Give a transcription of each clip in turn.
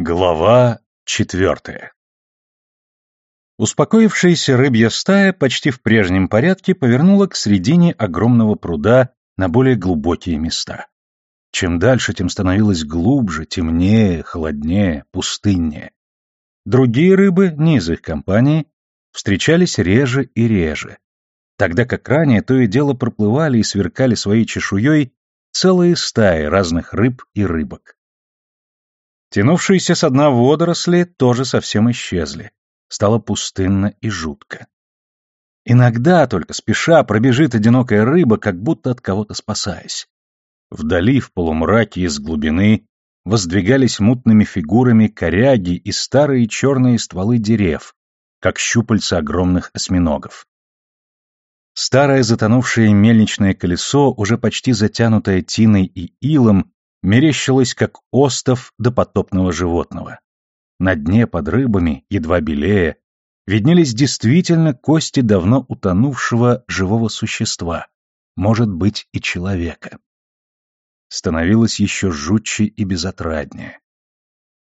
Глава четвертая Успокоившаяся рыбья стая почти в прежнем порядке повернула к середине огромного пруда на более глубокие места. Чем дальше, тем становилось глубже, темнее, холоднее, пустыннее. Другие рыбы, не из их компании, встречались реже и реже, тогда как ранее то и дело проплывали и сверкали своей чешуей целые стаи разных рыб и рыбок. Тянувшиеся с дна водоросли тоже совсем исчезли. Стало пустынно и жутко. Иногда только спеша пробежит одинокая рыба, как будто от кого-то спасаясь. Вдали, в полумраке из глубины, воздвигались мутными фигурами коряги и старые черные стволы дерев, как щупальца огромных осьминогов. Старое затонувшее мельничное колесо, уже почти затянутое тиной и илом, мерещилось, как остов допотопного животного. На дне под рыбами, едва белее, виднелись действительно кости давно утонувшего живого существа, может быть, и человека. Становилось еще жутче и безотраднее.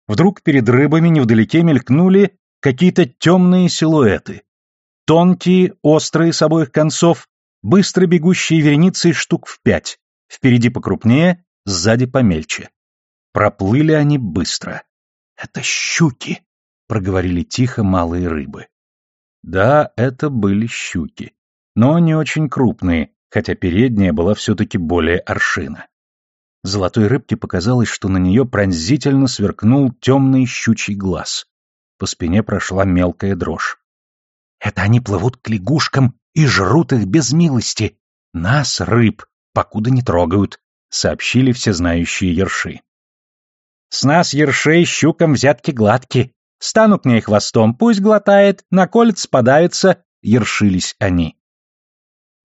Вдруг перед рыбами невдалеке мелькнули какие-то темные силуэты. Тонкие, острые с обоих концов, быстро бегущие вереницей штук в пять, впереди покрупнее сзади помельче. Проплыли они быстро. «Это щуки!» — проговорили тихо малые рыбы. Да, это были щуки, но они очень крупные, хотя передняя была все-таки более аршина. Золотой рыбке показалось, что на нее пронзительно сверкнул темный щучий глаз. По спине прошла мелкая дрожь. «Это они плывут к лягушкам и жрут их без милости. Нас, рыб, покуда не трогают сообщили всезнающие ерши. «С нас, ершей, щукам взятки гладки. Стану к ней хвостом, пусть глотает, на колец спадается, — ершились они.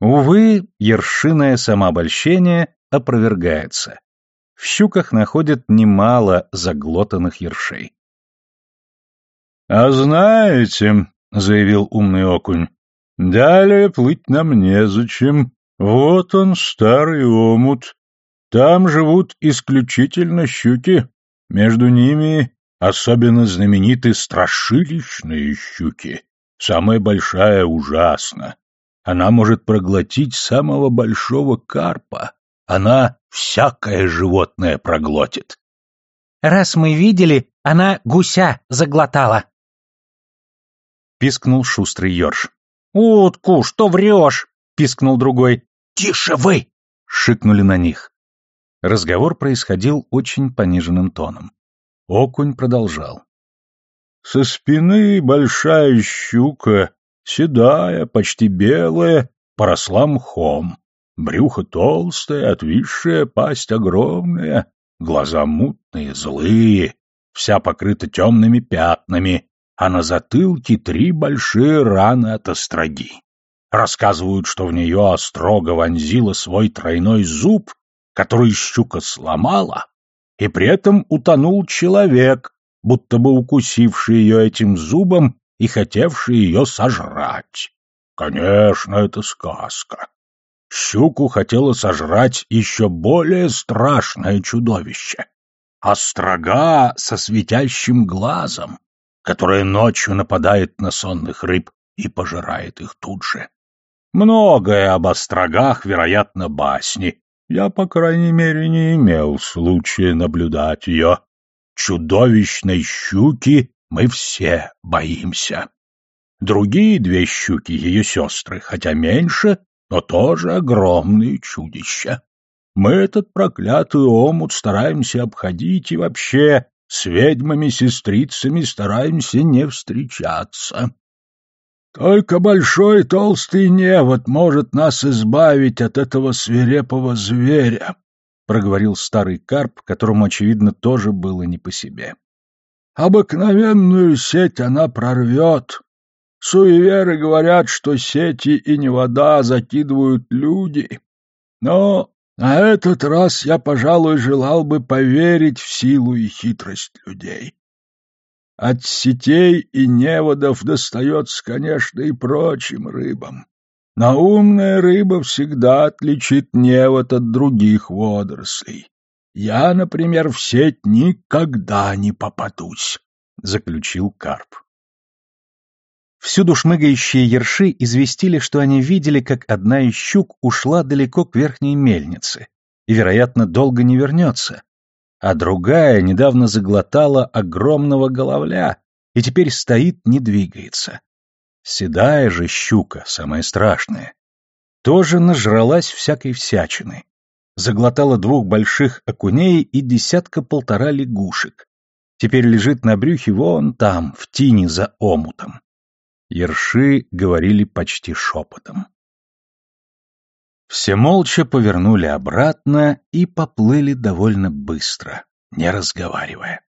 Увы, ершиное самообольщение опровергается. В щуках находят немало заглотанных ершей. «А знаете», — заявил умный окунь, — «далее плыть нам незачем. Вот он, старый омут, там живут исключительно щуки, между ними особенно знамениты страшилищные щуки. Самая большая ужасна. Она может проглотить самого большого карпа. Она всякое животное проглотит. Раз мы видели, она гуся заглотала. Пискнул шустрый ерш. «Утку, что врешь?» — пискнул другой. «Тише вы!» — шикнули на них. Разговор происходил очень пониженным тоном. Окунь продолжал. Со спины большая щука, седая, почти белая, поросла мхом. Брюхо толстое, отвисшее, пасть огромная, глаза мутные, злые, вся покрыта темными пятнами, а на затылке три большие раны от остроги. Рассказывают, что в нее острога вонзила свой тройной зуб который щука сломала, и при этом утонул человек, будто бы укусивший ее этим зубом и хотевший ее сожрать. Конечно, это сказка. Щуку хотело сожрать еще более страшное чудовище. Острога со светящим глазом, которое ночью нападает на сонных рыб и пожирает их тут же. Многое об острогах, вероятно, басни, я, по крайней мере, не имел случая наблюдать ее. Чудовищной щуки мы все боимся. Другие две щуки, ее сестры, хотя меньше, но тоже огромные чудища. Мы этот проклятый омут стараемся обходить и вообще с ведьмами-сестрицами стараемся не встречаться. Только большой толстый невод может нас избавить от этого свирепого зверя, — проговорил старый карп, которому, очевидно, тоже было не по себе. — Обыкновенную сеть она прорвёт. Суеверы говорят, что сети и не вода закидывают люди. Но на этот раз я, пожалуй, желал бы поверить в силу и хитрость людей. От сетей и неводов достается, конечно, и прочим рыбам. Но умная рыба всегда отличит невод от других водорослей. Я, например, в сеть никогда не попадусь, — заключил Карп. Всюду шмыгающие ерши известили, что они видели, как одна из щук ушла далеко к верхней мельнице и, вероятно, долго не вернется, а другая недавно заглотала огромного головля и теперь стоит, не двигается. Седая же щука, самая страшная, тоже нажралась всякой всячины, заглотала двух больших окуней и десятка-полтора лягушек. Теперь лежит на брюхе вон там, в тине за омутом. Ерши говорили почти шепотом. Все молча повернули обратно и поплыли довольно быстро, не разговаривая.